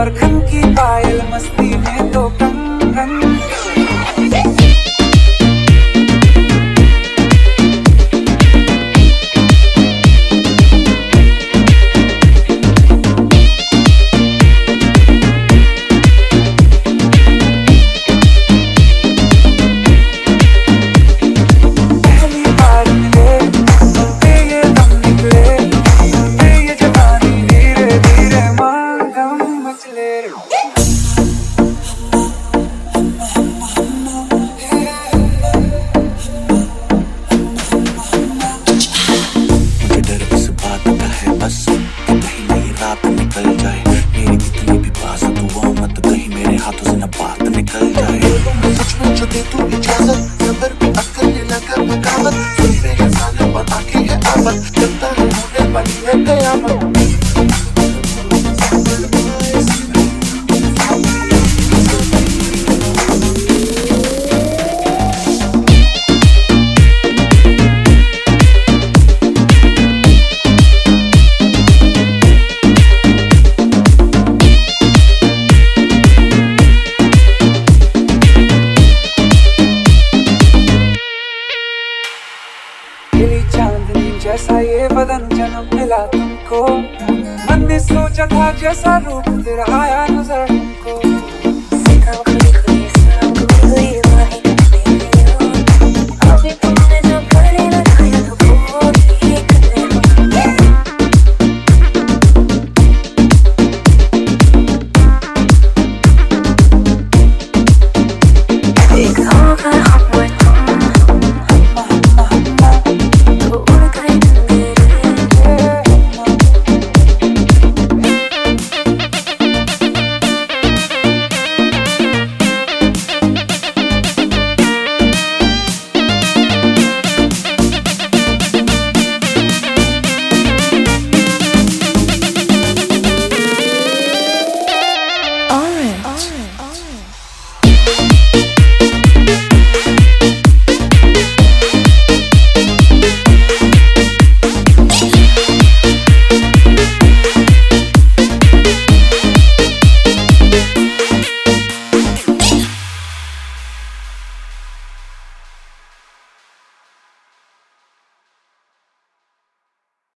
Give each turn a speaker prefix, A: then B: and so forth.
A: और खन की पायल मस्ती में तो कम
B: हाथों से ना बात निकल जाए।
C: बचपन मुझे दे तू इजाज़त, नंबर भी अक्ल लेना कर मकाबत
A: जैसा ये बदन जन्म मिला तुमको। मन ने सोचा था जैसा रूप तेरा आया नज़र तुमको